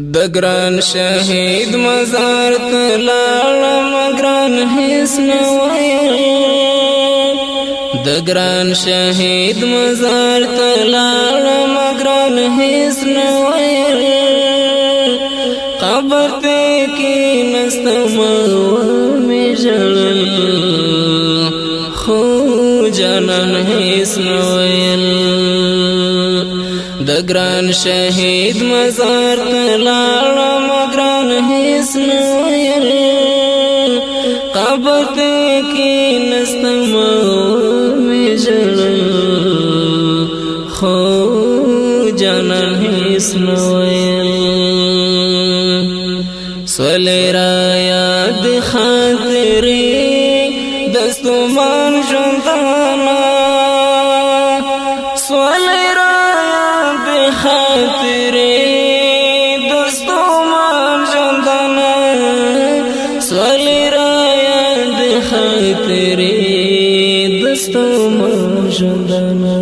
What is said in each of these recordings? د ګران شهید مزار ته لاړم ګران هیڅ نه وایم د ګران شهید مزار ته لاړم ګران هیڅ نه وایم قبر ته کې نستم مې ژړل خو جنن هیڅ نه وایم دگران شهید مزار تلاړم گران هیڅ نه ير قبر ته کې نستم میژړ خو جان هیڅ نه ير سولرا پیژندنه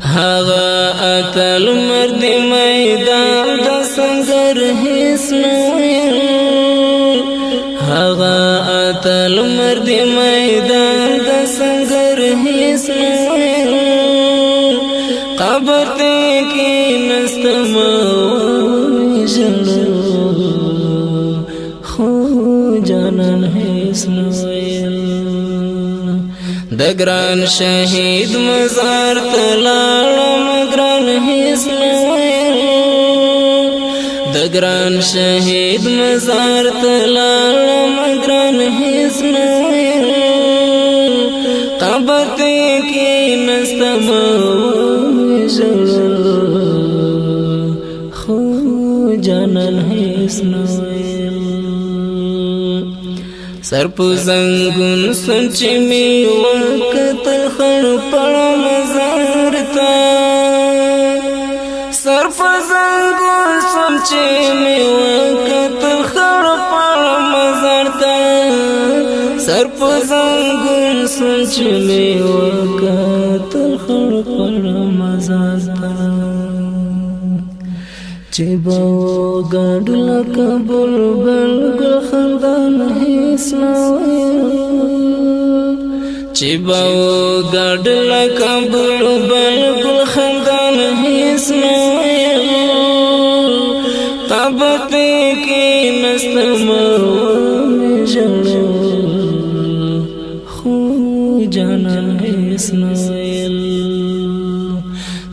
هغه اتل مرد میدان د سنگر هیڅ هغه اتل مرد میدان د سنگر هیڅ قبر ته کې نستمه وژنو خو جانان هیڅ نه डगर श सहिद मज़ारा मगर हिस डगर शार त خو हिस तबल हिस سر په زنګون سوچ می وکتل خړ پړ مزار تا سر په زنګون سوچ می وکتل خړ پړ مزار تا سر په زنګون سوچ می وکتل چبو گڈ لکبل بل گل خندان ہیسن تب تین چبو گڈ لکبل بل گل خندان ہیسن تب تین جان ہیسن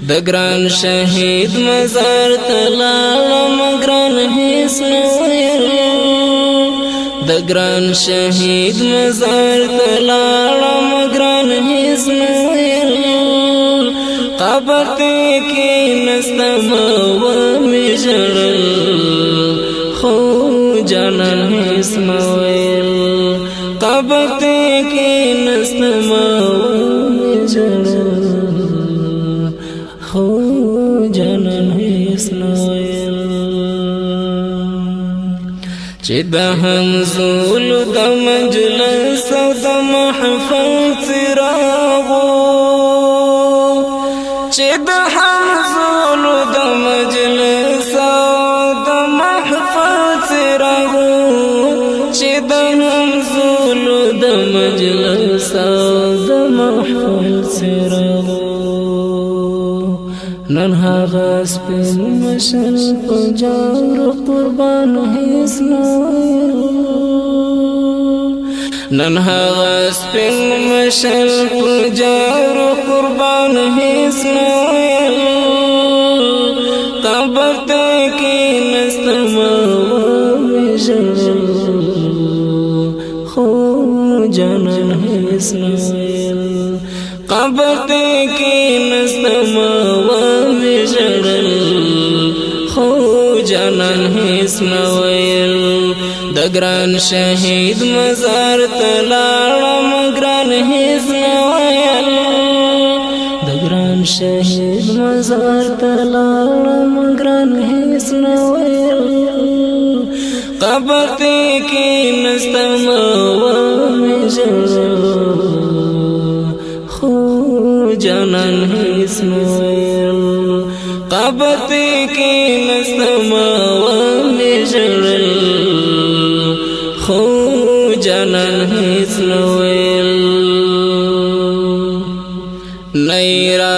د ګران شهید مزار تلالم ګران هیڅ د ګران شهید مزار تلالم ګران هیڅ قبر ته کې نستم و می جړل خو جنن هیڅ قبر ته کې نستم و می جړل اسماعیل چې د همزول د مجلس او د محفل څراغو چې د همزول د مجلس او د محفل څراغو چې د همزول د مجلس نن هغه سپین مشل په جوړ قربان هیڅ نن هغه سپین مشل په جوړ قربان هیڅ تبت کې نستم خو جنن هیڅ قبر کې نستما هیڅ نویل د ګران شهید مزار تلاړم ګران هیڅ نویل د ګران شهید مزار تلاړم ګران هیڅ نویل قبر ته کې نستم و مې خو جنن هیڅ نویل محبت کې نسما ومه ژړل خو جنن هیڅ نوې نېرا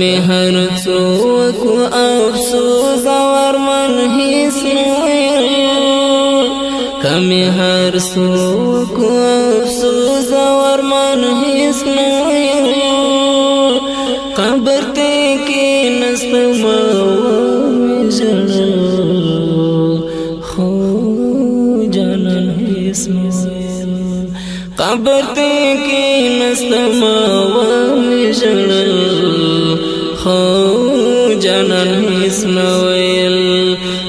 می هر څوک افسوس اور من هیڅ نه کمی هر څوک افسوس اور من هیڅ نه قبر ته کې نستم خو جانن هیڅ قبر ته کې نستم و مې خو جانان هیڅ نویل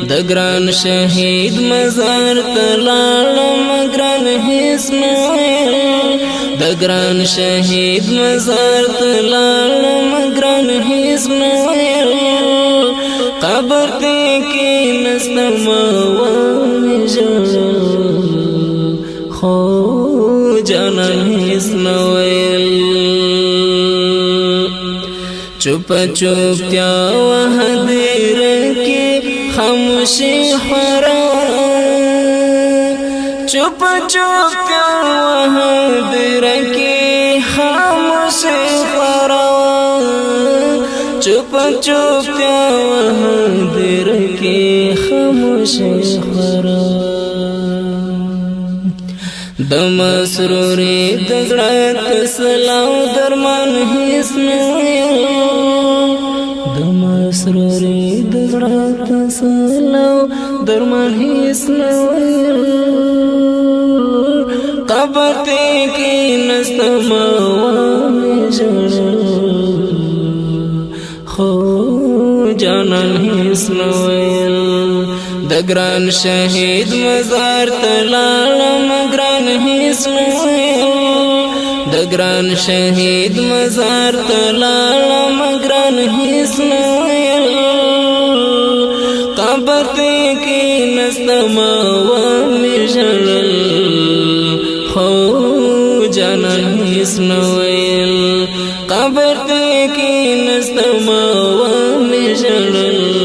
د ګران شهید مزار تلاړم ګران هیڅ نویل د ګران شهید مزار تلاړم ګران هیڅ نویل قبر ته کې نستم وژل خو جانان هیڅ نویل چپ چپتیا وہ دیر کے خاموشی خورا چپ چپتیا وہ دیر کے خاموشی خورا چپ چپتیا وہ دیر کے خاموشی خورا د مسروري د زړه تسلام درمان هیڅ نه د مسروري د زړه تسلام درمان هیڅ نه قبر ته کې نستما و مې جوړ جانان هیڅ نویل د ګران شهید مزار ته لاړم ګران هیڅ نویل د ګران شهید مزار ته لاړم ګران هیڅ نویل قبر کې نستمه Mm-hmm.